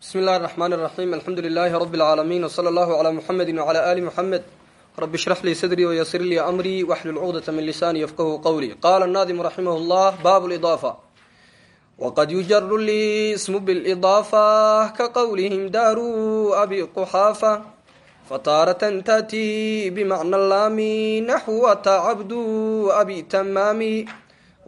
bismi illahi raxmaan raxiim alxamdu lilaahi rabi lcaalamiin wsala allahu calaa muxamedi wcala ali muxamed rabi shrax lii sadrii wayasir lii amrii waxlul cuqdata min lisaani yafqahu qowlii qaala naadimu raximah llah baabu lidaafa wqad yujaru lismu bilidaafa ka qowlihim daaru abi quxaafa fataaratan taati bimacna laami naxwata cabdu abi tamaami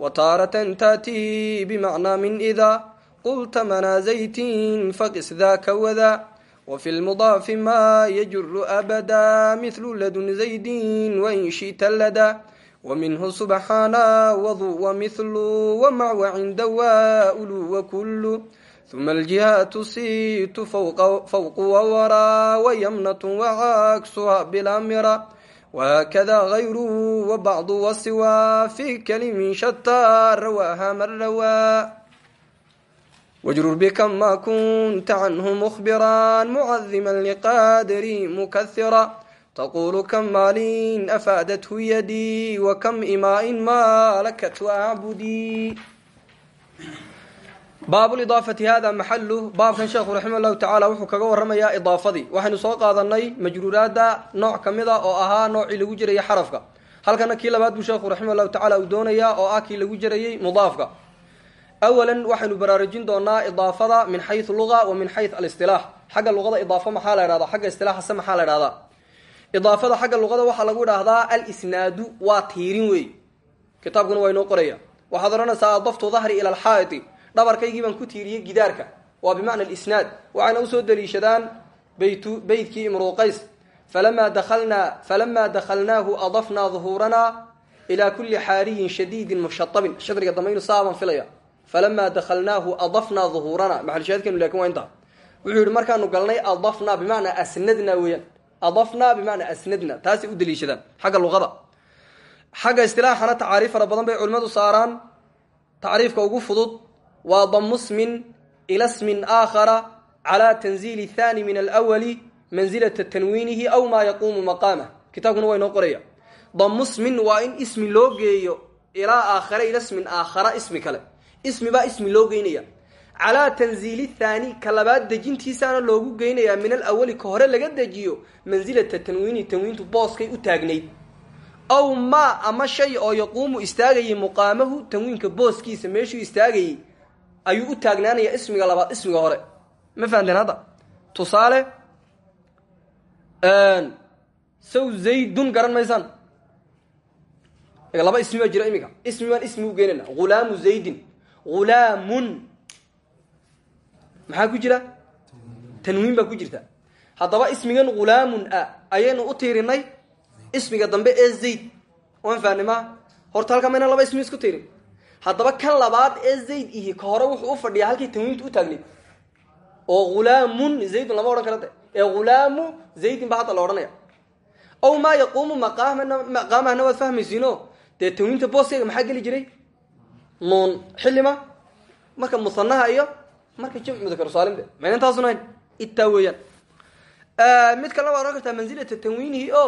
wataaratan taati bimacnaa min ida qulta manaa zaytin faqis daka wada wafi lmudaafi ma yajuru abada mithlu ladun zaydin wain shita lada wminhu subxaana wadu wamithlu wamac wacinda waulu wakulu huma aljihaatu siitu fawqu wawaraa wayamnatu wacaksuha bilaa mira whakada gayru wabacdu wasiwa fi kalimin shataa rawaaha man rawaa wajrur bika ma kunta canhu mukhbiran mucadima liqadri mukahira taqulu kam maalin afaadathu yadii wakam imaa-in maalakat acbudii baabulidaafati hada maxalu baabkan sheekhu raximah llahu tacaala wuxuu kaga waramayaa idaafadii waxaynu soo qaadanay majruuraada nooc ka mid a oo ahaa noocii lagu jirayay xarafka halkana kii labaad buu sheekhu raximah llahu tacala uu doonayaa oo ah kii lagu jirayey mudaafka awalan waxaynu baraarujin doonaa idaafada min xayu luga wa min xayu alistilaax xagga luqada idaafo maxaa la dhahdaa xagga istilaaxase maxaa la dhahdaa idaafada xagga luqada waxaa lagu idhaahdaa alisnaadu waa tiirin wey kitaabkuna waa inoo qoraya waxaad odhanaysaa adaftu dahri ila alxaa'iti dhabarkaygii baan ku tiiriyey gidaarka waa bimacna alisnaad waxayna u soo daliishadaan baytu beytkii imruuqays falamaa dakalnaa falamaa dakhalnaahu adafnaa duhuuranaa ilaa kulli xaariyin shadiidin mushatabin shadriga dambaynu saabaan filaya falamaa dakhalnaahu adafnaa duhuurana maxalshaadkeenu laakiin waa intaa wuxuu yihi markaanu galnay adafnaa bimacnaa asnadna weeyaan adafnaa bimacnaa asnadna taasay u daliishadaan xagga luqada xagga istilaaxana tacaariif fara badan bay culimmadu saaraan tacriifka ugu fudud waa damu smin ila smin aakhara calaa tanziili thani min alwali mansilata tanwiinihi aw maa yaquumu maqaamah kitaabkuna waa inoo qoraya damu smin waa in ismi loo geeyo ilaa aakhare ila smin aakhara ismi ismi baa ismi loo geynaya. Calaa tanziili thaani ka labaad dejintiisaana loogu geynayaa min alawali ka hore laga dejiyo mansilata tanwiini tanwiintu booskay u taagnayd. Aw maa ama shay oo yaquumu istaagayay muqaamahu tanwiinka booskiisa meeshuu istaagayay ayuu u taagnaanaya ismiga labaad ismiga hore. Ma fahamteen hadda? Tusaale saw zaydun garan maysaan. Laba ismi baa jira iminka ismi baan ismi u geynayna hulaamu zaydin hulaamun maxaa ku jira? tanwiin baa ku jirta. haddaba ismigan hulaamun a ayaynu u tiirinay ismiga dambe ee zayd. waan fahnima horta halkaa mayna laba ismi isku tiirin. haddaba kan labaad ee zayd ihi ka hore wuxuu u fadhiyaa halkay tanwiintu u taagnayd oo hulaamun zaydun lama odhan kara de ee hulaamu zaydin baa hadda la odhanaya. ow maa yaquumu maqaamana maqaamahana waad fahmaysiino dee tanwiinta geli jiray nuun. Xillima marka musanaha iyo marka jamc mudakar saalimde mayna intaasunahayn itaa weeyaan. Mid kalena waad odhan kartaa mansilata tanwiinihi o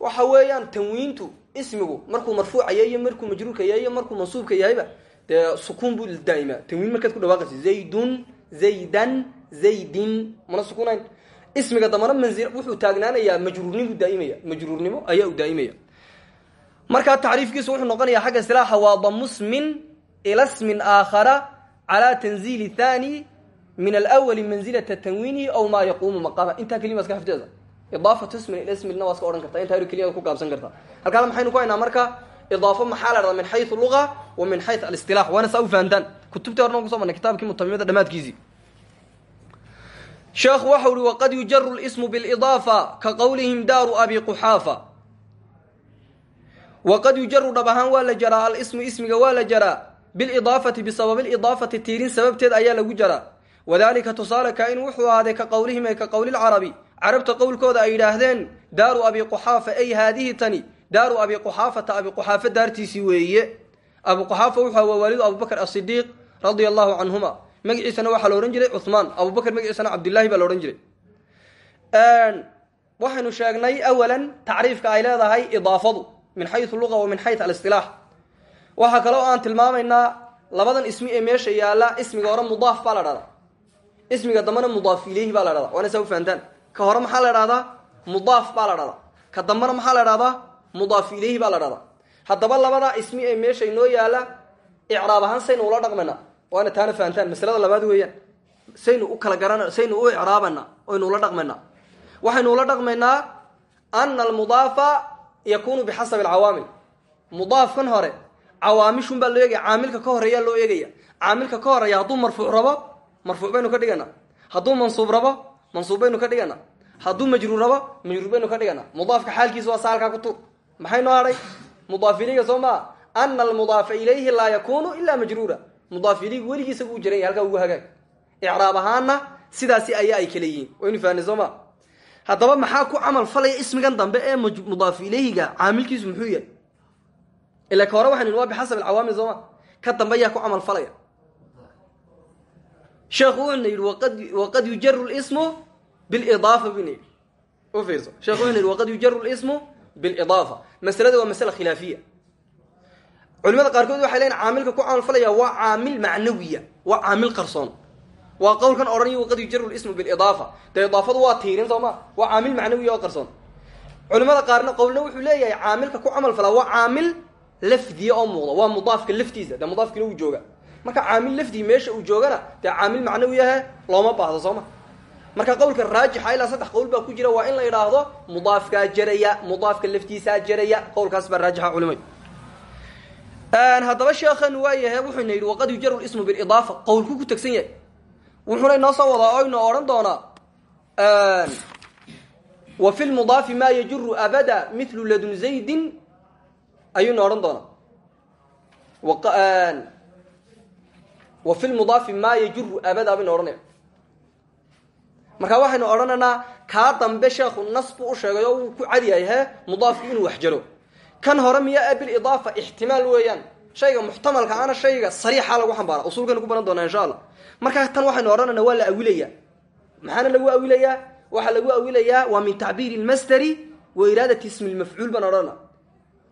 waxa weeyaan tanwiintu ismigu markuu marfuuca yahay iyo markuu majruurka yahay iyo markuu mansuubka yahayba dee sukuun buu daa'ima. Tanwiin markaad ku dhawaaqaysa zaydun zaydan zaydin mana sukuunayn? Ismiga dambana manzil wuxuu taagnaanayaa majruurnimuu daaimaya majruurnimo ayaa u daa'imaya. Markaa tacriifkiisu wuxuu noqonayaa xagga istilaaxa waa damu smin ila smin aakhara calaa tanziili thani min alawali manzilata tanwiinihi aw maa yaquumu maqaama intaa kelima iska xifteeda idaafatu ismin ila ismina waa iska odhan kartaa intaa keliyada ku gaabsan kartaa halkaana maxaynu ku haynaa marka idaafo maxaa la dhahdaa min xayu luga wa min xayu alistilax waana saa u fahantaan kutubtii horna kuso marnay kitabkii mutamimada dhamaadkiisii sheekhu waxa uhi waqad yujaru lsmu bilidaafa ka qowlihim daaru abi quxaafa waqad yujaru dhab ahaan waa la jaraa alismu ismiga waa la jaraa bilidaafati bisababi lidaafati tiirin sababteed ayaa lagu jaraa wadalika tusaale kaa in wuxuu ahaaday ka qowlihim ee ka qowlilcarabi carabta qowlkooda ay yidhaahdeen daaru abi quxaafa ay haadihi tani daaru abi quxaafata abi quxaafa daartiisii weeye abu quxaafa wuxuu aha waa waalidu abubakr asidiiq radia allahu canhuma magaciisana waxaa la odhan jiray cuhmaan abubakr magaciisana cabdillahi baa la odhan jiray waxaynu sheegnay awalan tacriifka ay leedahay idaafadu min xayu luga wa min waxaa kaloo aan tilmaamaynaa labadan ismi ee meesha yaalla ismiga hore mudaaf baa la dhahdaa ismiga dambena mudaaf ilayhi baa la dhahdaa waana saa u fahantaan. Ka hore maxaa la dhahdaa mudaaf baa la dhahdaa ka dambena maxaa la dhahdaa mudaaf ilayhi baa la dhahdaa haddaba labada ismi ee meesha inoo yaalla icraab ahaan saynu ula dhaqmayna waana taana fahantaan. Masalada labaad weeyaan. Saynu u kala garan saynu u icraabana oynu ula dhaqmaynaa waxaynu ula dhaqmaynaa ana almudaafa yakunu bixasabi alcawaamil. Mudaafkan hore cawaamishun baa loo eegaya caamilka ka horeeyaa loo eegaya. Caamilka ka horreeya hadduu marfuuc rabo marfuuc baynu ka dhigana. Hadduu mansuub rabo mansuub baynu ka dhigana. Hadduu majruur rabo majruur baynu ka dhigana. Mudaafka xaalkiisa waa saalkaa ku tuur maxay noo hadhay mudaaf ilayga soo maa? Ana almudaafa ilayhi laa yakunu ila majruura. Mudaaf ilaygu weligiisa uu jiran halkaa ugu hagaag icraab ahaana sidaasi ayaa ay kale yihiin. Waynu fahnay soo ma haddaba maxaa ku camal falaya ismigan dambe ee mudaaf ilayhiga? Caamilkiisu muxuu yahay ila ka hore waxaynu waa bixasab alcawaamil soo ma ka dambe ku camal falaya sheekhu wuxuna yidhi waqad yujaru lismu bilidaafa buna yidhi u fiirso sheekhu wuxuna yidhi waqad yujaru lismu bilidaafa masalada waa masala khilaafiya culimada qaarkood waxay leeyiin caamilka ku camal falaya waa caamil macnawiya waa caamil qarsoon waa qowlkan odhanaya waqad yujaru lismu bilidaafa dee idaafadu waa tiirin soo ma waa caamil macnawiya oo qarsoon culimada qaarna qowlna wuxuu leeyahay caamilka ku camal falaa waa caamil lafdiya oo muuqda waa mudaafka laftiisa dee mudaafkina uu jooga. Marka caamil lafdi meesha uu joogana dee caamil macnawi ahe looma baahdo soo ma? Marka qowlka raajixa ilaa saddex qowl baa ku jira waa in la idhaahdo mudaafkaa jaraya mudaafka laftiisaa jaraya qowlkaas baa raajixa culimay. Haddaba sheekhan waa yahay wuxuuna yidhi waqad yujaru lismu bilidaafa. Qowlku ku tegsan yahay. Wuxuuna inoo soo wadaa oynu odhan doonaa wa fi lmudaafi ma yajuru abada milu ladun ayuuna odhan doonaa. Wa fi lmudaafi ma yajuru abada baynu odhanaya marka waxaynu odhanaynaa kaa dambe sheekhu nas buu u sheegay ku cadyahay he mudaafku inuu wax jaro. Kan hore miya bilidaafa ixtimaal weeyaan. Shayga muxtamalka ana shayga sariixa lagu xambaara. Usulkaynu ku baran doonaa insha allah. Markaa tan waxaynu odhanayna waa la awilayaa. Maxaana lagu awilayaa? Waxaa lagu awilayaa waa min tacbiiri lmasderi wa iraadati ismi lmafcuul baan odhana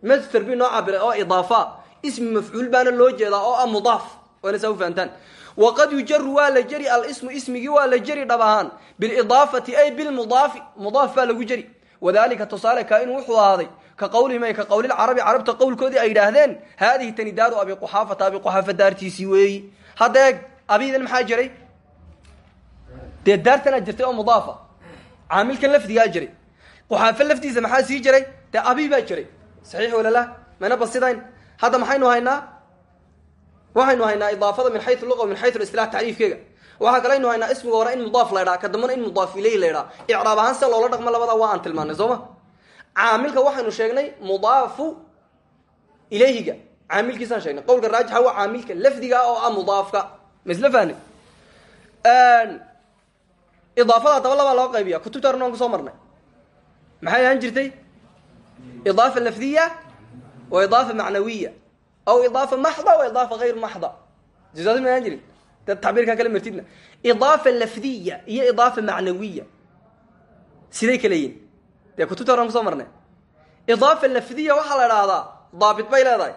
masder bi noo cabiray oo idaafa. Ismi mafcuul baana loo jeedaa oo ah mudaaf. Waana saa u fahantaan. Waqad yujaru waa la jeri alismu ismigii waa la jeri dhab ahaan bilidaafati ay bilmudaafi mudaaf baa lagu jeri wadalika tusaale kaa inuu wuxuu ahaaday ka qawlihim ay ka qawlilcarabi carabta qowlkoodii ay yidhaahdeen haadihi tani daaru abi quxaafata abi quxaafa daartiisii weeyi. Hadda eeg abidan maxaa jiray? Dee daartanaa jirtay oo mudaafa. Caamilkan lafdigaa jiray saxiix walala mayna basidayn. Hadda maxaynu haynaa? Waxaynu haynaa idaafada min xayu luqa min xayu istilah tacriifkeega. Waxaa kalaynu haynaa ismiga hore in mudaaf la ydhaa ka dambana in mudaaf ileyh la ydhaa icraab ahaan sida loola dhaqmo labada waa aan tilmaanay soo ma? Caamilka waxaynu sheegnay mudaafu ilayhiga caamilkiisaan sheegnay. Qowlka raajixa waa caamilka lafdiga oo ah mudaafka. Ma isla fahni idaafada haddaba labaa loo qaybiya kutubta horna waan ku soo marnay. Maxay ahaan jirtay idaafa lafdiya wa idaafa macnawiya aw idaafa maxda wa idaafa hayr maxda jisaasi ma ahaan jirin dad tacbiirkaa kala martidna idaafa lafdiya iyo idaafa macnawiya siday kala yihiin dee kutubta horan ku soo marnay idaafa lafdiya waxaa la idhaahdaa daabit bay leedahay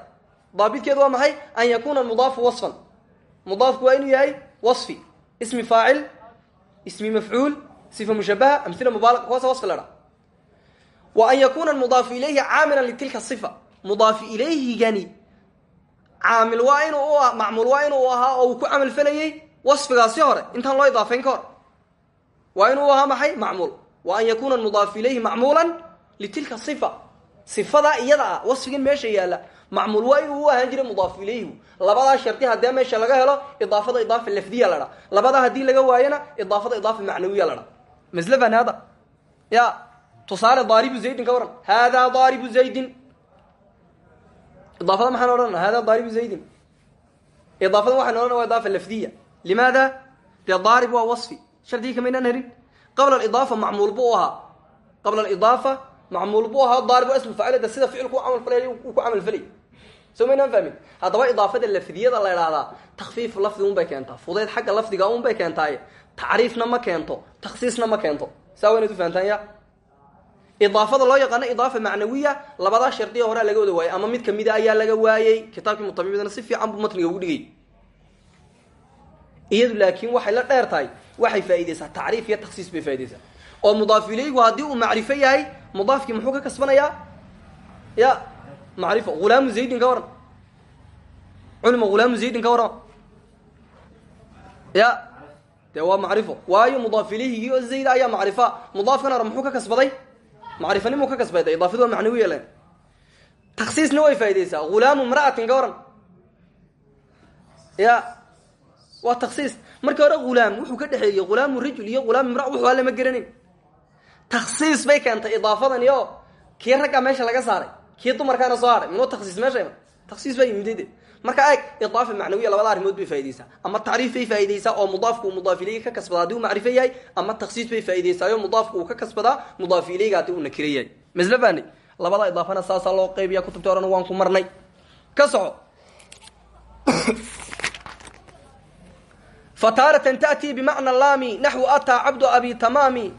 daabitkeedu waa maxay an yakuna mudaafu wasfan mudaafku waa inuu yahay wasfi ismi faacil ismi mafcuul sifa mushabaha amhila mubaalaqa kuwaasa wasfi la dhaa wa an yakuna mudaafu ilayhi caamilan litilka sifa. Mudaafu ilayhigani caamil waa inuu macmuul waa inuu ahaa oo uu ku camal falayey wasfigaasi hore. Intaan loo idaafayn ka hor. Waa inuu ahaa maxay? Macmuul. Wa an yakuna mudaafu ilayhi macmuulan litilka sifa. Sifadaa iyada ah wasfigan meesha yaalla. Macmuul waa inuu u ahaan jiray mudaafu ilayhigu labadaa shardi haddee meesha laga helo idaafada idaafa lafdiya la dhaa labadaa haddii laga waayana idaafada idaafa macnawiya la dhaa maslafan hada ya tusaale daaribu zaydin ka waran haadaa daaribu zaydin idaafada maxaan odhanana hada daaribu zaydin. Idaafada waxaan odhana waa idaafa lafdiya limaada dee daarib waa wasfi shardigii kamaynaan herin qabla alidaafa macmuul buu ahaa qabla alidaafa macmuul buu ahaa daarib waa ismu faacilada sida ficilku camal falay uu ku camal falay soo maynaan fahmin haddaba idaafada lafdiyada la idhaahdaa takfiif lafdi un bay keentaa fudeyd xagga lafdiga un bay keentaaye tacriifna ma keento taksiisna ma keento idaafada loo yaqaano idaafa macnawiya labadaa shardiya horaa laga wada waayey ama mid kamida ayaa laga waayey kitaabkii mutabibidana si fiican buu matniga ugu dhigay. Iyadu laakiin waxay la dheer tahay waxay faaideysaa tacriif iyo taksiis bay faaideysaa oo mudaaf ilaygu haddii uu macrifo yahay mudaafkii muxuu ka kasbanayaa? Ya macrifo hulaamu zaydin ka waran. Culima hulaamu zaydin ka waran. Ya dee waa macrifo. Waayo mudaaf ilayhigii oo zayd ayaa macrifa mudaafkan hore muxuu ka kasbaday macrifanimuu ka kasbaday idaafadu waa macnawiya len taksiisna way faaideysaa hulaamu mra'atin ka waran ya waa taksiis markii hore hulaam wuxuu ka dhexeeyey hulaamu rajul iyo hulaam imra wuxu a lama geranayn taksiis bay keentay idaafadani oo kii raggaa meesha laga saaray kii dumarkaana soo hadhay minuu taksiis meesha iman. Taksiis baa yimid de marka eeg idaafa macnawiya labada arrimood bay faaideysaa ama tacriif bay faaideysaa oo mudaafku uu mudaaf ilayga ka kasbadaa haddii uu macrifo yahay ama taksiis bay faa'ideysaayo mudaafku uu ka kasbadaa mudaaf ilayga haddii uu nakiro yahay. Labada idaafana saasaa loo qaybiya kutubta horena waan ku marnay. Ka soco. Fataaratan taأtii bimacna laami naxwu ataa cabdu abi tamaami.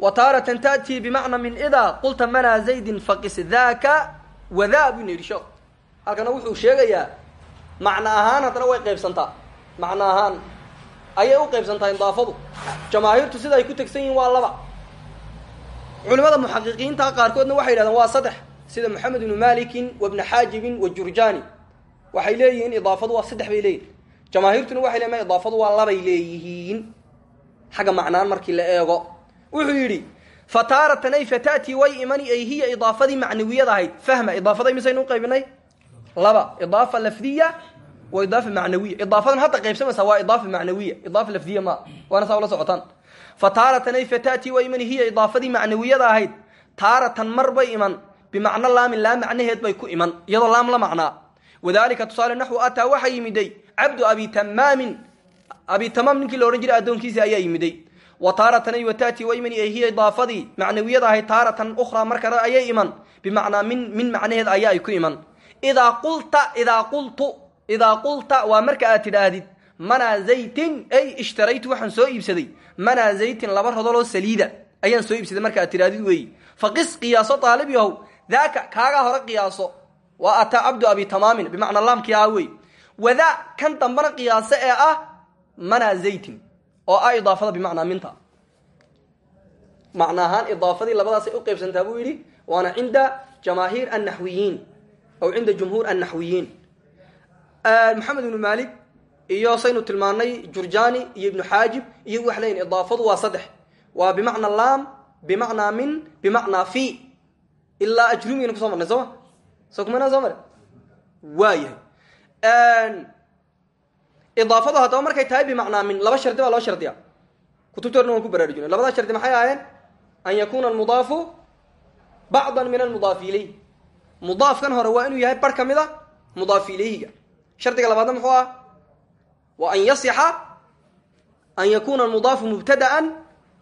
Wa taaratan taأtii bimacna min ida qulta manaa zaydin faqis daka wada buu sheekh halkana wuxuu sheegayaa macno ahaan haddana way qaybsantaa. Macno ahaan ayay u qaybsantaa idaafadu jamaahiirtu sida ay ku tegsan yihiin waa laba. Culimada muxaqiqiinta qaarkoodna waxay yidhahdeen waa saddex sida moxamed ibnu malikin wa bni xaajibin jurjani waxay leeyihiin idaafadu waa saddex bay leeyihiin jamaahiirtuna waxay le ma idaafadu waa labay leeyihiin. Xagga macnaan markii la eego. Wuxuu yidhi fataaratan ay fata'tii way imani ay hiya idaafadii macnawiyad ahayd. Fahma idaafada imisaynu u qaybinay? Laba idaafa lafdiya wa idaafa macnawiya. Idaafadan hadda qaybsamaysa waa idaafa macnawiya. Idaafa lafdiya ma. Waana saa ula socotaan. Fa taaratan ay fata'tii way imani hiya idaafadii macnawiyada ahayd. Taaratan mar bay iman. Bimacno laamin laa macnaheed bay ku iman. Iyadoo laam la macnaa. Wadalika tusaale naxwu ataa waxaa yimiday cabdu abi tamaamin abi tamaam ninkii la odhan jiray addoonkiisi ayaa yimiday. Wa taaratan ay wata'tii way imani ay hiya idaafadii macnawiyada ahayd. Taaratan ukhraa mar kale ayay iman. Bimacnaa min min iman idaa qulta waa marka aad tidhaahdid manaa zaytin. Ay ishtaraytu waxaan soo iibsaday. Manaa zaytin laba rodoloo saliida. Ayaan soo iibsaday marka aad tidhahdid weeyi. Faqis qiyaaso daalib yahow. Daaka kaagaa hore qiyaaso. Waa ataa cabdu abi tamaamin bimacnaa laamkii ah wey wadaa kan dambana qiyaaso ee ah manaa zaytin. Oo ah idaafada bimacnaa minta. Macna ahaan idaafadii labadaasay u qaybsantaa buu yidhi waana cinda jamaahiir maxamed ibnu malik iyo saynu tilmaanay jurjani iyo ibnu xaajib iyo waxa leyihin idaafadu waa saddex. Waa bimacna laam bimacnaa min bimacnaa fi. Ilaa ajrumigana kuso marnay sooma soo kumana soo mare idaafadu haddaba markay tahay bimacnaa min laba shardi baa loo shardiya kutubta ku baraarujinay labada shardi maxay ahaayeen? An yakuna almudaafu bacda min almudaafi ilayh mudaafkan hore waa inuu yahay bar ka mid a mudaaf ilayhiga shardiga labaadna muxuu ah wa an yasixa an yakuna almudaafu mubtada'an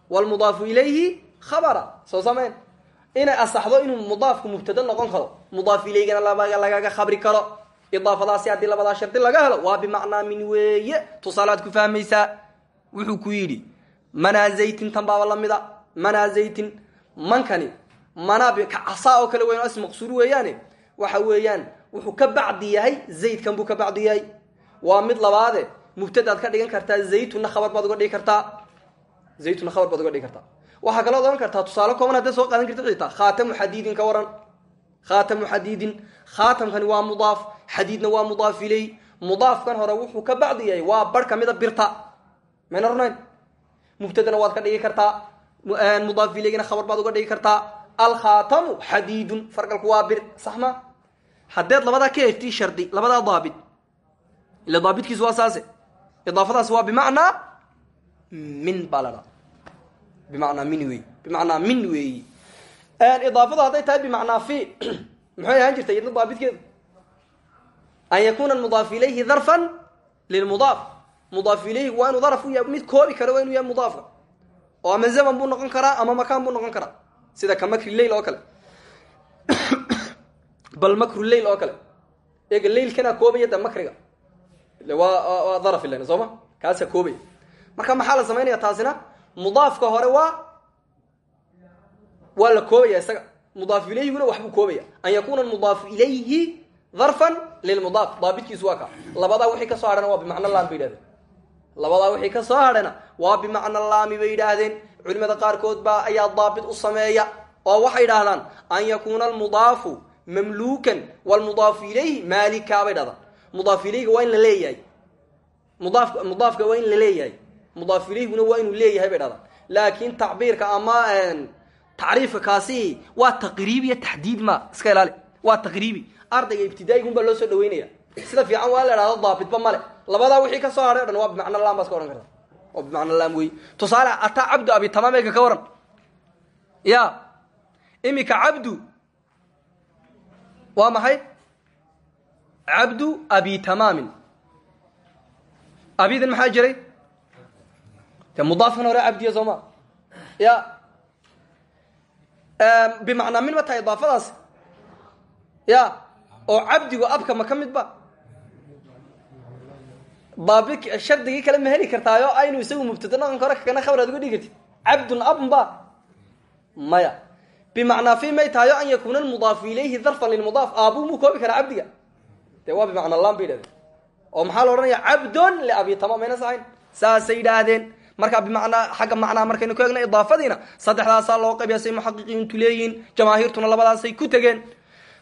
walmudaafu ilayhi khabara soo sameyn inay asaxdo inuu mudaafku noqon karo mudaaf ilaygana lagaga khabri karo idaafadaasi haddii labadaa shardi laga helo waa bimacnaa min weeye tusaalaad ku fahmaysaa wuxuu ku yidhi manaa zaytin tan baaba lamida manaa zaytin mankani manaa kacasaa oo kale weyn as maqsuur weeyaane waxa weeyaan wuxuu ka bacdi yahay zaydkan buu ka bacdi yahay. Waa mid labaade mubtadaad ka dhigan kartaa zaytunna khabar baad uga dhigi kartaa. Zaytunna khabar baad uga dhigi kartaa. Waxaa kaloo odan kartaa tusaale kooban haddaad soo qaadan karta xitaa khaatamu xadiidin ka waran. Khaatamu xadiidin khaatamkani waa mudaaf xadiidna waa mudaaf iley mudaafkan hore wuxuu ka bacdi yahay waa bar ka birta. Mayna runayn waad ka dhigi kartaa mudaaf ileygana khabar baad uga dhigi kartaa. Alkhaatamu xadiidun fargalku waa bir sax haddeed labadaa ka heshtii shardi labadaa daabit. Ila daabitkiisu waa saase. Idaafadaas waa bimacnaa min baa la dhaa bimacnaa min wey bimacnaa min weeyi. Idaafadu hadday tahay bimacnaa fi maxay ahaan jirtay iyadna daabitkeedu? An yakuna mudaaf ilayhi darfan lilmudaaf. Mudaaf ilayhi waa inuu daraf u mid koobi kara waa inuu yahay mudaafka. Ama zaman buu noqon karaa ama makaan buu noqon karaa. Sida ka makri leyl oo kale bal makru leyl oo kale eega leylkanaa koobaya de makriga waa daraf ilan soo ma kaasaa koobaya marka maxaa la samaynaya taasina mudaafka hore waa waa la koobaya isaga mudaaf ilayhiguna waxbuu koobaya an yakuna mudaafu ilayhi darfan lilmudaaf daabitkiisu waa ka labadaa wixii ka soo hadhana waa bimacno laan ba yidhahdeen wixii ka soo hadhayna waa bimacna laami bay yidhaahdeen culimada qaarkood baa ayaa daabit u sameeya oo waxay idhaahdaan an yakuuna almudaafu mamluukan wlmudaafu ilayhi maalika bay dhahdaan mudaaf ilayga waa in la leeyahay. Mudaaf mudaafka waa in la leeyahay. Mudaaf ilayhiguna waa inuu leeyahay bay dhahdaan laakin tacbiirka ama tacriifka kaasi waa taqriib iyo taxdiid ma iska ilaali. Waa taqriibi ardayga ibtidaa'igun baa loo soo dhaweynaya sida fiican waa la idhahdo daabitba male labadaa wixii ka soo hadhay o dhan waa bimacna lam baa iska odhan karta waa bimacna lam wey tusaale ataa cabdu abi tamaam ega ka waran? Ya imika cabdu waa maxay? Cabdu abi tamaamin abidan maxaa jiray? De mudaafkan hore cabdiya soo ma. Ya bimacnaa min ma tahay idaafadaas. Ya oo cabdigu abka ma ka mid ba? Daabi shardigii kale ma heli kartaayo aynu isagu mubtado dhaqanka hore kakana khabar aad uga dhigi kartid. Cabdun abn ba maya bimacnaa fi may tahayo an yakuuna almudaafu ilayhi darfan lilmudaaf. Aabuu muu koobi karaa cabdiga? Dee waa bimacna lam bay yidhahdeen oo maxaa la odhanaya cabdun liabi tama mayna sahayn. Saasay yidhaahdeen markaa bimacnaa xagga macnaa markaynu ku eegna idaafadiina saddexdaasaa loo qaybiya say muxaqiqiintu leeyihiin jamaahiirtuna labadaasay ku tegeen.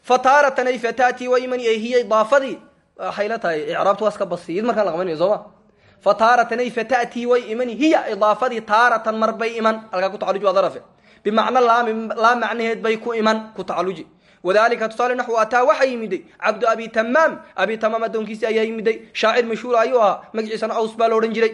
Fa taaratan ay fatati wa iman hiya idaafadii. Waxay la tahay icraabtu waa basiid markaan la qabanayo soo ma? Fa taaratan ay fatati way iman hiya idaafadii taaratan mar bay iman. Halkaa ku tacaluji waa bimacna laami laa macnaheed bay ku iman ku tacaluji wadalika tusaale naxu ataa waxaa yimiday cabdu abi tamaam. Abi tamaam addoonkiisi ayaa yimiday. Shaacir mashhuur ayuu ahaa. Magaciisana aws baa la odhan jiray.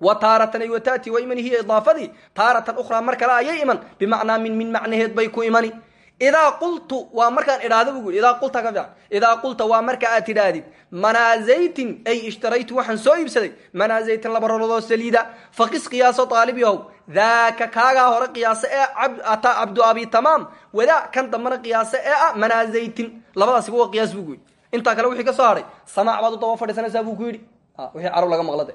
Wa taaratan ay watati wa iman hiya idaafadii. Taaratan ukhraa mar kale ayay iman. Bimacnaa min min macnaheed bay imani idaa qultu waa markaan idhaahdo bu idaa qulta ka fiican. Idaa qulta waa marka aad tidhaahdid manaazaytin ay ishtaraytu waxaan soo iibsaday. Manaazaytin laba roloodoo saliida. Faqis qiyaaso aalib yahow. Daaka kaagaa hore qiyaase ee ataa cabdu abi tamaam. Wadaa kan dambana qiyaase ee ah manaazaytin labadaasiba waa qiyaas ku yidhi. Kale wixii ka soo hadhay samaac baad u daba fadhiisanaysaa buu ku yidhi. Wixii carab laga maqlade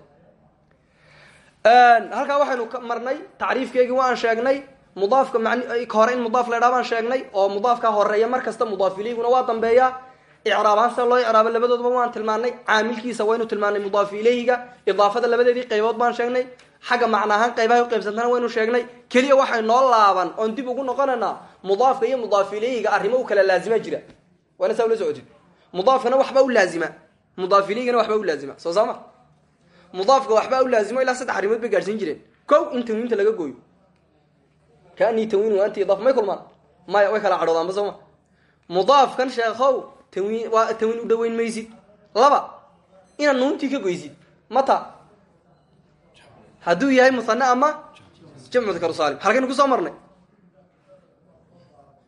halkaa waxaynu marnay tacriifkeygii waan sheegnay mudaafka hore in mudaaf la ydhaa baan sheegnay oo mudaafka horreeya mar kasta mudaaf ilayhiguna waa dambeeya. Icraab sida loo icraabo labadoodaba waan tilmaanay caamilkiisa waynu tilmaanay mudaaf ilayhiga idaafada labadeedii qaybood baan sheegnay. Xagga macna ahaan qaybahay uqaybsantana waynu sheegnay. Keliya waxay noo laaban oon dib ugu noqonaynaa mudaafka iyo mudaaf ilayhiga arrimo u kala laazima jira. Waana saa ula socotid waxba u laazima. Mudaaf waxba u laazima. Soo saama? Mudaafka waxba u laazimo ilaa saddex arrimood bay jireen. Kow in tanwiinta laga gooyo kanii tanwiin waa anti idaaf may kulmaan? Maya way kala cadhoodaanba sooma mudaafkan sheekhow tanwiin waa tanwiin u dhaweyn maysid. Laba inaad nuuntii ka goysid. Mata hadduu yahay musane ama jamcu dakaru saalim halkaynu ku soo marnay.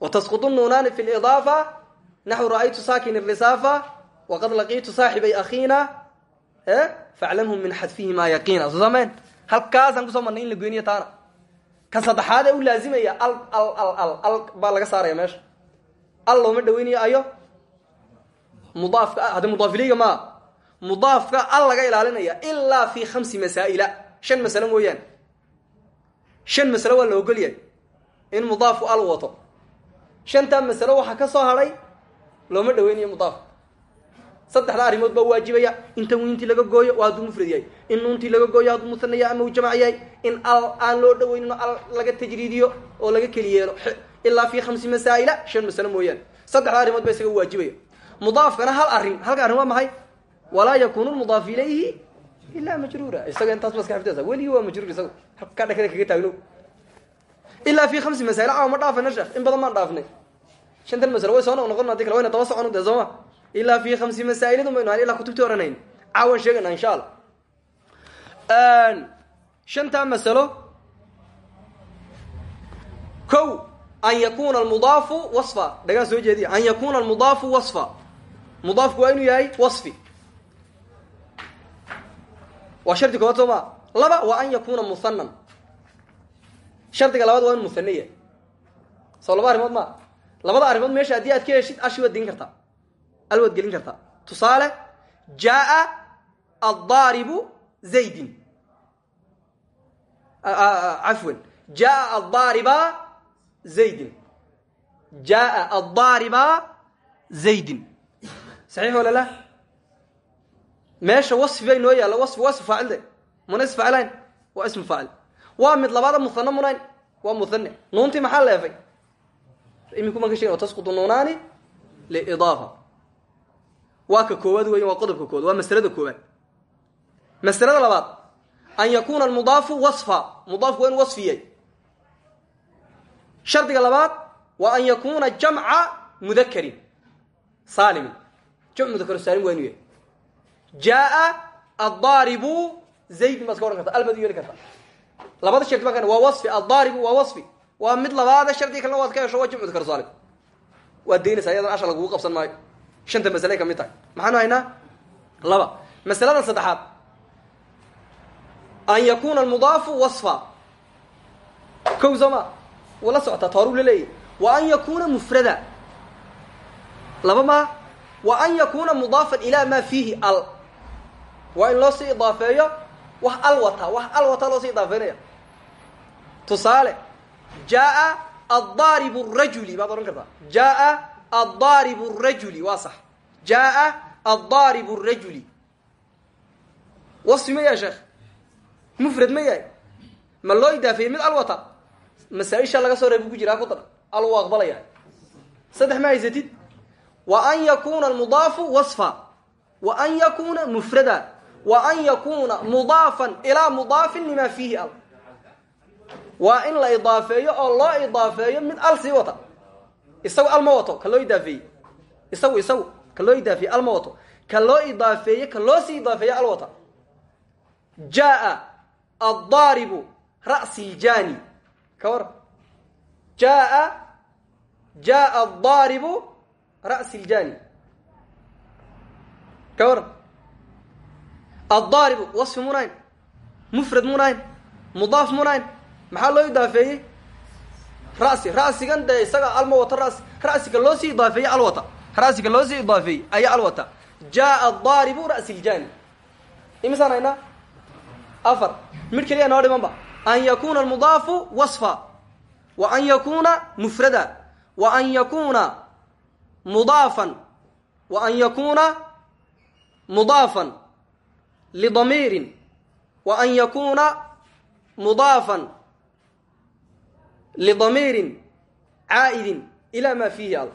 Watasqutu nuunaani fi lidaafa naxu ra'aytu saakin irisaafa waqad laqiitu saaxibay akhiina e faclamhum min xadfihi maa yaqiina. Soo saameen? Halkaasaan ku soo ka saddexaad ee u laazimaya al al al al al baa laga saaraya meesha. Al looma dhaweynayo ayo? Mudaafka hadda mudaaf ilayga maa mudaafka al laga ilaalinaya ilaa fi khamsi masaa'ila. Shan masalo mooyaane. Shan masalo waa la ogolyahay in mudaafku al wato. Shantaa masalo waxaa ka soo hadhay looma dhaweynayo mudaafka saddexda arrimood baa waajibaya. In tanwiintii laga gooyo waa hadduu mufrad in nuuntii laga gooyo hadduu musana ama uu jamac in al aan loo dhaweynino al laga tajriidiyo oo laga keli yeelo ilaa fi khamsi masaa'ila shan masalo mooyaane. Saddexda arrimood baa isaga waajibaya. Mudaafkana hal arrin halka arrin waa maxay? Walaa yakunu lmudaaf ilayhi ilaa majruura. Isaga intaas xifdasa weligii waa majruur isaga. Halka dhakada kaga taagno. Ilaa fi khamsi masaa'il caawa ma dhaafayna sheekh in badan maan dhaafnay. Shantan masalo way soo noq noqon haddii kale wayna daba socon dee sooma ilaa fi khamsi masaa'iladu baynu ilaa kutubtii oranayn caawan sheegayna insha allah shantaa masalo ko an yakuna almudaafu wasfa dhagaa soo jeediya an yakuna almudaafu wasfa mudaafku waa inuu yahay wasfi waa shardi koobaad laba waa an yakuna muhanan shardiga labaad waa inu muhane soo laba arrimood ma labada arrimood meesha haddii aad ka heshid ashi waad gelin kartaa al waad gelin kartaa tusaale jaaa addaaribu zaydin. Cafwan. Jaaa addaariba zaydin. Jaaa addaariba zaydin. Saxiix wala la? Meesha wasfi bay noo yaalla wasfi wasfi faacilde muna is facilayn waa ismu faacil. Waa mid labaada muhane munayn waa muhane nuuntii maxaa leefay iminku man ka shegen tasqutu nuunaani liidaafa waa ka koowaad weyan waa qodobka koowaad waa masalada koowaad. Masalada labaad an yakuna almudaafu wasfa mudaafku waa inu wasfiyay. Shardiga labaad waa an yakuna jamca mudakarin saalimin. Jamc mudakar saalim waa inu yahay jaaa addaaribu zaydin baad ka odhan karta albaad labada shardi baa ka waa wasfi addaaribu waa wasfi. Waa mid labaada shardiga kalena waad ka hesho waa jamc mudakar saalim. Waad daynaysa ayadan asha lagugu qabsan maayo shanta masale ka mid tahay. Maxaanu haynaa? Laba. Masalada saddexaad. An yakuna almudaafu wasfa. Kow soo ma wala socotaa tooruu la leeyahy wa an yakuna mufrada. Laba maa wa an yakuna mudaafan ilaa maa fiihi al. Waa in loo sii idaafeeyo wax al wata wax al wata loo sii idaafeynaya tusaale jaaa addaaribu rajuli. Baad odhan kartaa. Jaaa addaaribu rajuli waa sax jaaa addaaribu rajuli wasfi ma yahay sheekh mufrad ma yahay ma loo idaafeeyey mid al wata masaa-isha laga soo reebu ku jiraa ku dar al uu aqbalaya saddex ma haysatid wa an yakuna almudaafu wasfa wa an yakuna mufrada wa an yakuna mudaafan ilaa mudaafin lima fiihi al waa in la idaafeeyo oo loo idaafeeyo mid al sii wata isagu al ma wato ka loo idaafeeyey isagu isagu ka loo idaafeeye al ma wato. Ka loo idaafeeye ka loo sii idaafeeye al wata jaaa addaaribu ra'si ljani ka war. Jaaa jaaa addaaribu ra'si ljani ka war. Addaaribu wasfi munayn mufrad munayn mudaaf munayn maxaa loo idaafeeyey ra'si ra'sigan dee isaga alma wato ras ra'siga loo sii idaafeeyey alwata ra'siga loo sii idaafeeyey ayaa alwata jaaa addaaribu ra'si ljani imisaan haynaa afar. Mid keliya noo dhiman ba an yakuna almudaafu wasfa. Wa an yakuna mufrada. Wa an yakuna mudaafan. Wa an yakuna mudaafan. Lidamiirin wa an yakuna mudaafan lidamiirin caa'idin ilaa maa fiihi al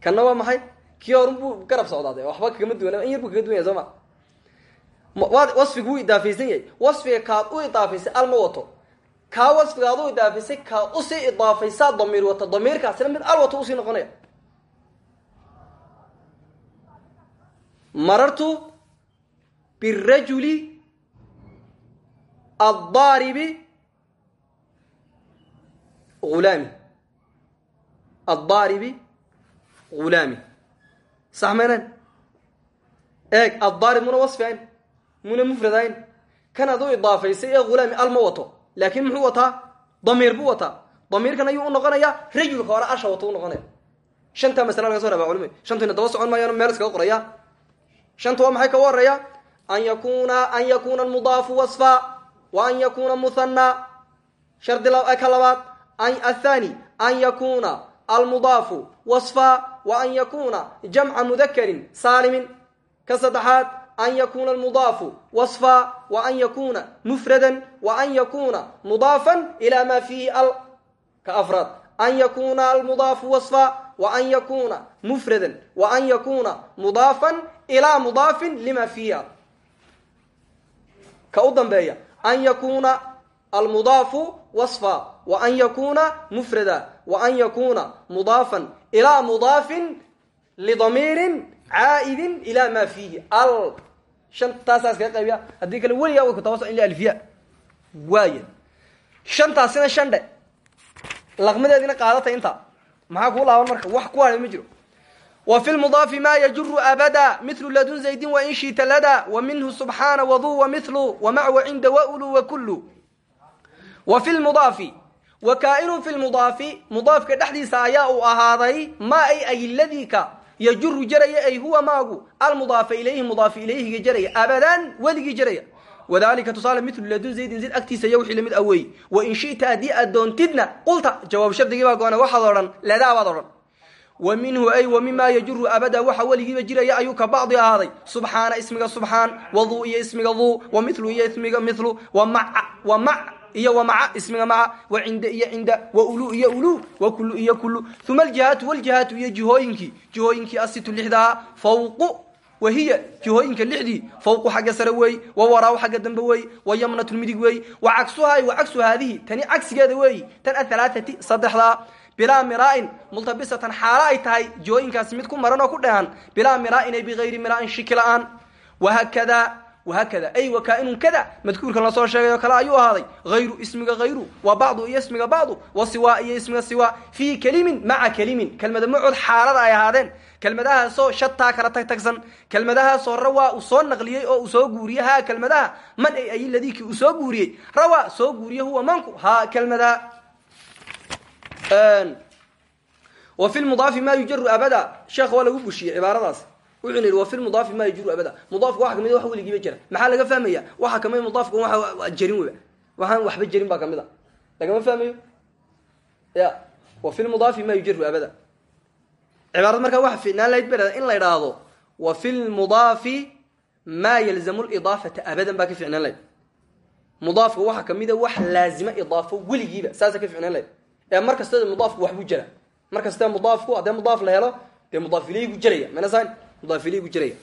kanna waa maxay kii horun buu garab socdaade waxba kagama duwana in yar buu kaga duwan yahay soo ma wasfigu wuu idaafaysan yahay wasfiga kaad u idaafaysay al ma wato kaa wasfiga ad u idaafaysay kaad u sii idaafaysaa damiir wato damiirkaasina mid al wato u sii noqonaya marartu birajuli addaaribi ulaami addaaribi ghulaami sax maynan eeg addaarib muna wasfiayn muna mufradayn kan ad u idaafaysay ee hulaami al ma wato laakin muxuu wataa damiir buu wataa damiirkan ayuu u noqonayaa rajulka hore asha wato u noqonaya shantaa masala laga so rabaa culima shantuyna daba socon maayaan meel iskaga qoraya shanta waa maxay ka horreeya an yakuna an yakuna almudaafu athani an yakuna almudaafu wasfa wa an yakuna jamca mudakarin saalimin ka saddexaad an yakuna almudaafu wasfa wa an yakuna mufradan wa an yakuna mudaafan ila ma fiihi al ka afraad an yakuna almudaafu wasfa wa an yakuna mufradan wa an yakuna mudaafan ilaa mudaafin lima fiihi al ka u dambeeya an yakuna almudaafu wasfa wa an yakuna mufrada. Wa an yakuna mudaafan ilaa mudaafin lidamiirin caa'idin ilaa ma fiihi al shantaasaa iskaga qaybiya. Haddii kale weligaa way kutabaso in la alfiya waaya shantaasina shan dhe laqmadeedina qaadatay intaa maxaa kuu laaban marka? Wax ku hadhay ma wa fi lmudaafi ma yajuru abada mithlu ladun zaydin wain shita lada wa minhu subxaana wadu wa mithlu wamac wacinda waulu wa kullu. Wa fi lmudaafi wa kaa'inun fi lmudaafi mudaafka dhexdiisa ayaa uu ahaaday ma ay ayladika yajuru jaraya ay huwa maagu almudaafa ilayhi mudaafi ilayhiga jaraya abadan weligii jaraya wadalika tusaale milu ladun zaydin zayd agtiisa iyo wixii la mid awey wain shita haddii aad doontidna qulta jawaab shardigii baa go-ana waxaad odhan ladaa baad odhan wa minhu ay wa mimaa yajuru abada waxa weligiiba jiraya ayuu ka bacdi ahaaday subxaana ismiga iyo wa maca ismiga maca wa cinda iyo cinda wa ulu iyo ulu wa kulu iyo kulu uma aljihaatu waljihaatu iyo jihooyinkii jihooyinkii asitu lixdaha fawqu wahiya jihooyinka lixdii. Fawqu xagga sare weey wa waraaw xagga dambe weey wa yamnatu midig weey wa cagsuhaa wa cagsu haadihi tani cagsigeeda weeyi tan ahalaaati saddexdaa bilaa miraain multabisatan xaalo ay tahay jihooyinkaasi mid ku maran oo ku dheehan. Bilaa miraain ay bigayri miraain shiki la'aan wahakada wahakada ay wakaainun kada madkuurkan la soo sheegay oo kale ayuu ahaaday hayru ismiga hayru wa bacdu iyo ismiga bacdu wa siwaa iyo ismiga siwaa fii kelimin maca kelimin kelmada macood xaalada ay ahaadeen kelmadahaasoo shataa kala tag tagsan kelmadahaasoo rawaa uu soo naqliyey oo uu soo guuriyey haa kelmadaha man ay ayiladikii uu soo guuriyey rawaa soo guuriye huwa manku haa kelmadaha wa fi mudaafi ma yujaru abada sheekh waa lagu bushiyey wuxuu yidhi wa fi mudaafi ma yajuru abada. Mudaafka waxa ka mid wax weligiiba jira. Maxaa laga fahmaya waxa ka mid mudaafka waa jerin weba waxaan waxba jerin baa ka mid a lagama fahmayo? Ya. Wa fi lmudaafi ma yujaru abada. Cibaarad markaa waxa fiicnaan lahayd bereda in la idhaahdo wa fi lmudaafi maa yalzamu lidaafata abadan baa ka ficnaan lahayd. Mudaafka waxaa kamida wax laazima idaafo weligiiba saasa ka ficnaan lahayd. Ee mar kasta mudaafku waxbuu jira mar kasta mudaafku haddee mudaaf la helo dee mudaaf ilaygu jiraya manasan mudaaf ilaygu jiraya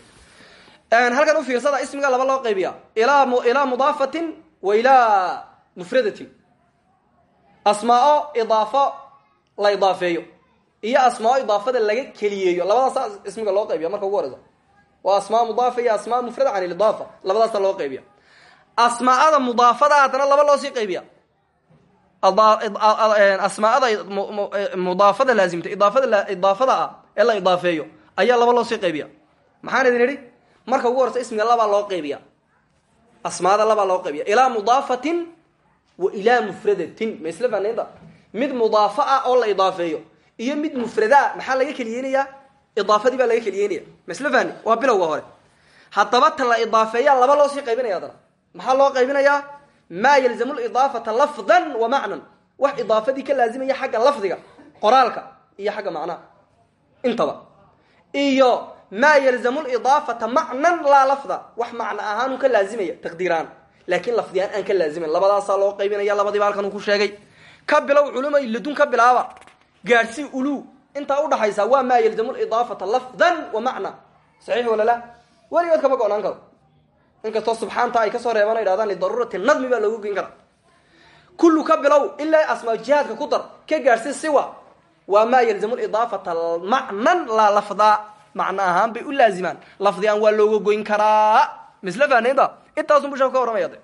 halkan ufiirsada ismiga laba loo qaybiya ilaa mudaafatin wa ilaa mufradatin. Asmaao idaafo la idaafeeyo. Iyo asmaao idaafada laga keliyeeyo. Labadaasa ismiga loo qaybiya marka ugu horeysa waa asmaa mudaafa iyo asmaa mufrada can ilidaafa. Labadaasa loo qaybiya asmaada mudaafada haddana laba loosii qaybiya asmaada mudaafada laazimta idaafada idaafada ah ee la idaafeeyo ayaa laba loosii qaybiya maxaan idin idhi? Marka ugu horeysa ismiga labaa loo qaybiya asmaada labaa loo qaybiya ilaa mudaafatin wa ilaa mufradatin. Ma isla mid mudaafo ah oo la idaafeeyo iyo mid mufradaa maxaa laga keliyeynayaa idaafadii baa laga keliyeynaya ma isla waa bilowga hore. Haddaba ta la idaafeeya laba loosii qaybinaya haddana. Maxaa loo qaybinayaa? Maa yalzamu lidaafata lafdan wa macnan. Wax idaafadii ka laazimaya xagga lafdiga qoraalka iyo xagga macnaha. Intaba iyo maa yalzamu lidaafata macnan laa lafda. Wax macno ahaanu ka laazimaya taqdiiraan. Laakiin lafdigaan aan ka laazimayn labadaasaa loo qaybinaya labadiiba halkan ku sheegay. Ka bilow culumay ladun ka bilaaba. Gaadhsii ulu intaa udhaxaysa waa maa yalzamu lidaafata lafdan wa macna. Saxiix wala la? Weligood kama go-naan karo. Inkastoo subxaanta ay ka soo reebaan idhahdaan lidaruurati nadmi baa loogu geyn karaa. Kullu ka bilow ilaa asmaa jihaadka ku dar ka gaadhsi siwa waa maa yalzamu lidaafata macnan laa lafda macno ahaan bay u laazimaan lafdi aan waa looga goyn karaa. Misle fanaynta intaasun busha ka warramaya de.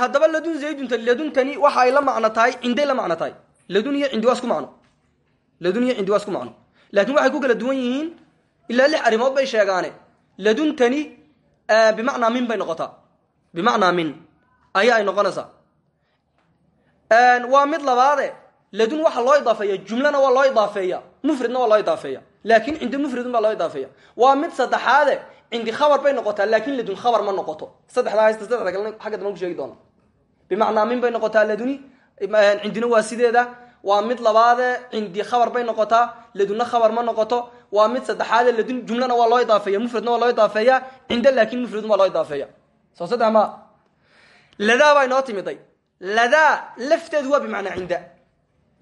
Haddaba ladun zaydunta laduntani waxa la macno tahay cinday la macno tahay ladun iyo cindi waa isku ladun iyo cindi waa isku macno. Laakin waxay ku kala duwan yihiin ilaa lix arrimood bay sheegaane. Laduntani bimacnaa min bay noqotaa. Bimacnaa min. Ayaa ay noqonaysaa. Waa mid labaade ladun waxa loo idaafeeya jumlana waa loo idaafeeya mufridna waa loo idaafeeya laakin cindi mufridun baa loo idaafeeya waa mid saddexaade cindi khabar bay noqotaa laakin ladun khabar ma noqoto saddexdaa haysta saddexda kalena xagga dambe ku sheegi doona bimacnaa min bay noqotaa laduni cindina waa sideeda waa mid labaade cindi khabar bay noqotaa ladunna khabar ma noqoto waa mid saddexaade ladun jumlana waa loo idaafeeya mufradna waa loo idaafeeya cinda laakin mufradun waa loo idaafeeya soo saddex ma ladaa baa inoo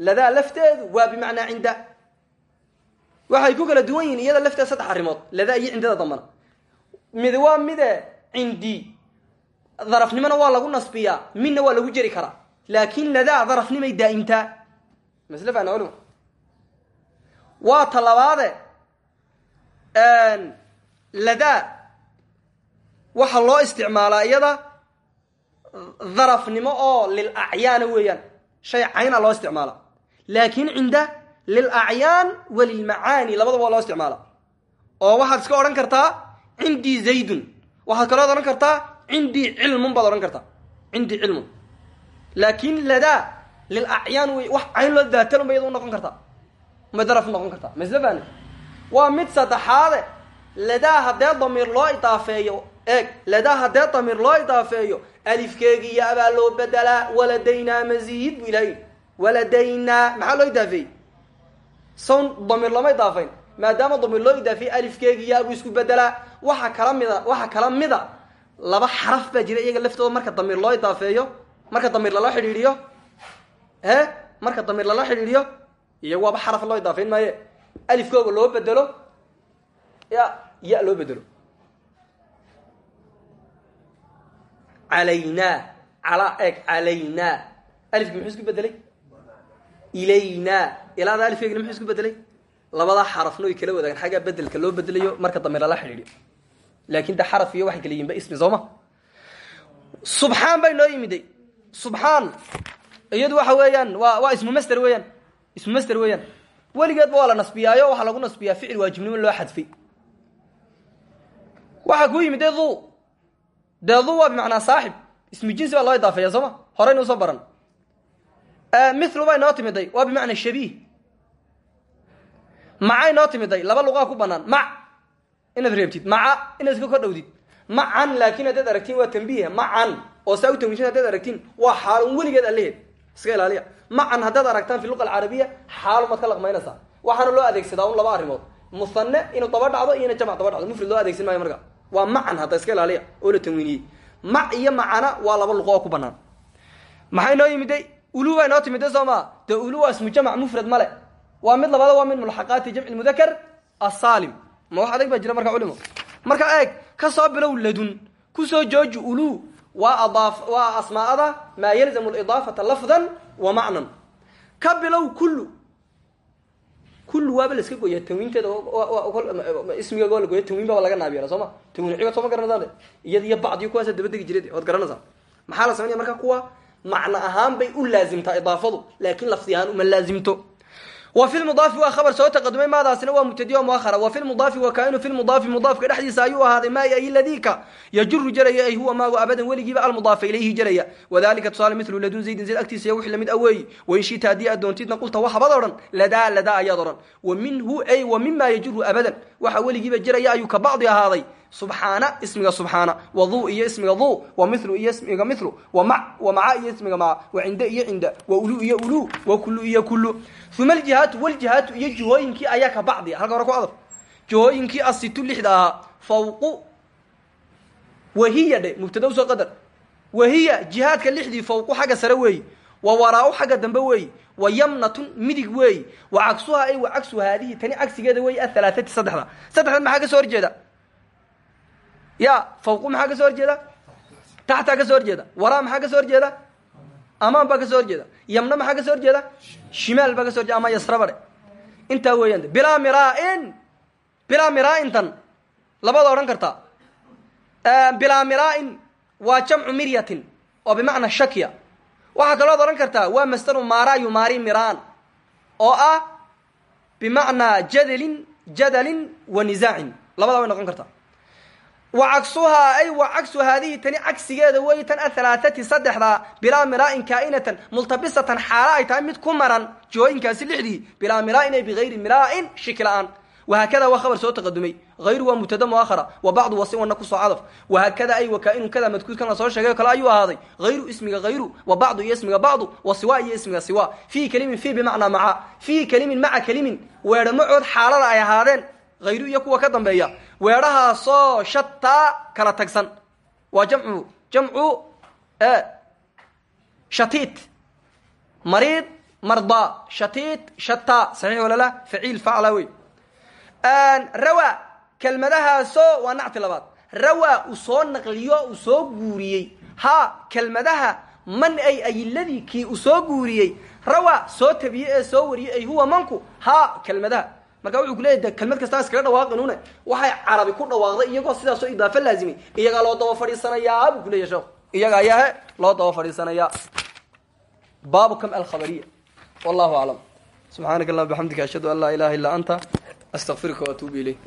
ladaa lafteedu waa bimacnaa cinda. Waxay ku kala duwan yihiin iyada lafteeda saddex arrimood. Ladaa iyo cindada dambana mid waa mide cindi. Darafnimona waa lagu nasbiyaa. Midna waa lagu jeri karaa. Laakin ladaa darafnimay daa'imtaa. Masle fana culima waa ta labaade ladaa waxaa loo isticmaalaa iyada darafnimo oo lil acyaana weeyaan. Shay cayna loo isticmaala laakin cinda lil acyaan wa lilmacaani labadaba waa loo isticmaala. Oo waxaad iska odhan kartaa cindii zaydun. Waxaad kaloo odhan kartaa cindii cilmun baad odhan kartaa. Cindii cilmun. Laakin ladaa lil acyaan wey wax cayn loo daatalun ba iyada u noqon kartaa. Ma daraf noqon kartaa. Masle fani waa mid saddexaade. Ladaa haddee damiir loo idaafeeyo eeg. Ladaa haddee damiir loo idaafeeyo alifkeegiiyo abaa loo bedelaa waladaynaa masiid bu ilahay waladaynaa maxaa loo idaafeeyey sawn damiir lama idaafayn maadaama damiir loo idaafiyey alifkeegi yaabuu isku bedelaa. Waxa kala mida waxa kala mida laba xaraf baa jira iyaga laftooda marka damiir loo idaafeeyo marka damiir lala xidhiidhiyo e marka damiir lala xidhiidhiyo iyagu waaba xaraf loo idaafeyn maaye. Alifkooga loo bedelo ya ya loo bedelo. Calaynaa calaa eeg calaynaa. Alifki muxuu isku bedelay ilaynaa ilaada alifkeegina muxuu isku bedelay. Labadaa xarafna way kala wadaagan. Xaggaa bedelka loo bedelayo marka dambe lala xidhiidhiyo laakin de xaraf iyo waxay kala yihiin ba ismi sooma subxaan bay noo yimiday. Subxaan iyadu waxa weeyaan waa waa ismu master weeyaan. Ismu master weeyaan. Weligeedba waa la nasbiyaayo waxaa lagu nasbiyaa ficil waajibnimo loo xadfay. Waxaa ku yimid dee du dee du waa bimacnaa saaxib. Ismu jinsi baa loo idaafeeya sooma horeyna u soo baran mithlu bay noo timiday waa bimacnaa shabiih. Macay noo timiday laba luqaa ku banaan. Mac. Inaad reebtid. Maca. Inaad iska kor dhowdid. Macan laakin haddaad aragtiin waa tambiih macan oo saa u tanwiisin hadaad aragtiin waa xaalun weligeed alleheed iska ilaaliya. Macan haddaad aragtaan fi luqa alcarabiya xaalumaad ka laqmaynaysaa. Waxaana loo adeegsadaa un laba arrimood. Musane inuu daba dhacdo iyo ina jamc daba dhacdo. Mufrid loo adeegsan maayo marka. Waa macan hadda iska ilaaliya. Oo la tanwiiniyey mac iyo macana waa laba luqo oo ku banaan. Maxay noo yimiday ulu bay noo timiday soo maa dee ulu waa ismu jamc mufrad male waa mid labaada waa min mulxaqaati jamci mudakar asaalim ma wax adag jira marka culimo marka eeg ka soo bilow ladun ku soo jooji ulu waa waa asmaa'ada maa yalzamu lidaafata lafdan wa macnan. Ka bilow kullu kullu waaba la iska goya tanwiinteeda ismiga la goya tanwiin baba laga naabiyala soo ma? Tanwiin cigood sooma garanaysaa de iyada iyo bacdiyo kuwaasa dabadegi jireed waad garanaysaa maxaa la sameynaya marka kuwa macno ahaan bay u laazimtaa idaafadu laakin lafdi ahaan uma laazimto. Wa fi lmudaafi waa khabar soo taqadumay maadaasina waa mubtadiyo muahara wa fi lmudaafi wa kainu fi lmudaafi mudaafka dhexdiisa ayuu ahaaday ma ay ladika? Yajuru jaraya ay huwa maagu abadan weligiiba almudaafa ilayhi jaraya. Wadalika tusaale milu ladun zaydin zayd agtiisa wixii la mid aweeyi wain shita haddii aad doontidna qulta waxbad odhan ladaa ladaa ayaad odhan wa minhu ay wa mima yajuru abadan. Waxa weligiiba jaraya ayuu ka bacdi ahaaday subxaana ismiga subxaana wa du iyo ismiga du wa milu iyo ismiga milu ma maca iyo ismiga maca wa cinde iyo cinda wa ulu iyo ulu. Wa kulu iyo kulu uma aljihaatu waljihaatu iyo jihooyinkii ayaa ka bacdi. Halka hore ku adaf jihooyinkii asitu lixda ahaa fawqu wahiya dhe mubtada u soo qadar. Wahiya jihaadka lixdii fawqu xagga sare weeyi wa waraa-u xagga dambe weeyi wa yamnatun midig weeyi wa cagsuhaa ay wa cagsu haadihi tani cagsigeeda weeyi ahalaaati saddexda. Saddexdan maxaa ka soo horjeeda ya fawqu maxaa ka soo horjeeda? Taxtaa ka soo horjeeda? Waraa maxaa ka soo horjeeda? Amaan baa ka soo horjeeda. Yamna maxaa ka soo horjeeda? Shimaal baa ka so horjeeda ama yasrabadhe intaa weeyaan bilaa miraain bilaa miraaintan labada odhan kartaa. Bilaa miraain waa jamcu miryatin oo bimacnaa shakya. Waxaa kalood odhan kartaa waa masdaru maara yumaari miraan oo ah bimacnaa jadalin jadalin wa nizaacin. Labadaa way noqon kartaa wa cagsuhaa ay wa cagsu haadihi tani cagsigeeda wey tan ahalaaati saddexdaa bilaa miraain kaainatan multabisatan xaalo ay tahay mid ku maran jihooyinkaasi lixdii bilaa miraain ay bigayri miraain shiki la'aan waa khabar soo taqadumay hayru waa mubtada muahara wa bacdu wasi wana ku soo cadaf wahaakada ay wakaa'inu kada madkuudkan la soo sheegay o kale ayuu ahaaday hayru ismiga hayru wa bacdu iyo ismiga bacdu wa siwa iyo ismiga siwa fii kelimin fi bimacnaa maca fii kelimin maca kelimin weedhamacood xaalada ay ahaadeen hayru iyo kuwa ka dambeeya weedhahaasoo shataa kala tagsan. Waa jamcu jamcu shatiit mariid mardaa shatiit shataa saxiix walala faciil facla wey rawa kelmadahaasoo waa nacti labaad. Rawa uu soo naqliyo uu soo guuriyey. Ha kelmadaha man ay ayiladii kii uu soo guuriyey. Rawa soo tabiyey ee soo wariyey huwa manku. Ha kelmadaha marka wuxuu kuleyahy de kelmad kastaa iskaga dhawaaqinune waxay carabi ku dhawaaqday iyagoo sidaasoo idaafo laazimay. Iyagaa loo daba fadhiisanayaa buu kuleyahy sheekhu iyaga ayaa loo daba fadhiisanayaa. Baabu kam alkhabariya. Wallahu aclam subxaanaka allahuma bxamdika ashhadu an laa ilaha illa anta astaqfiruka waatuubu ilayk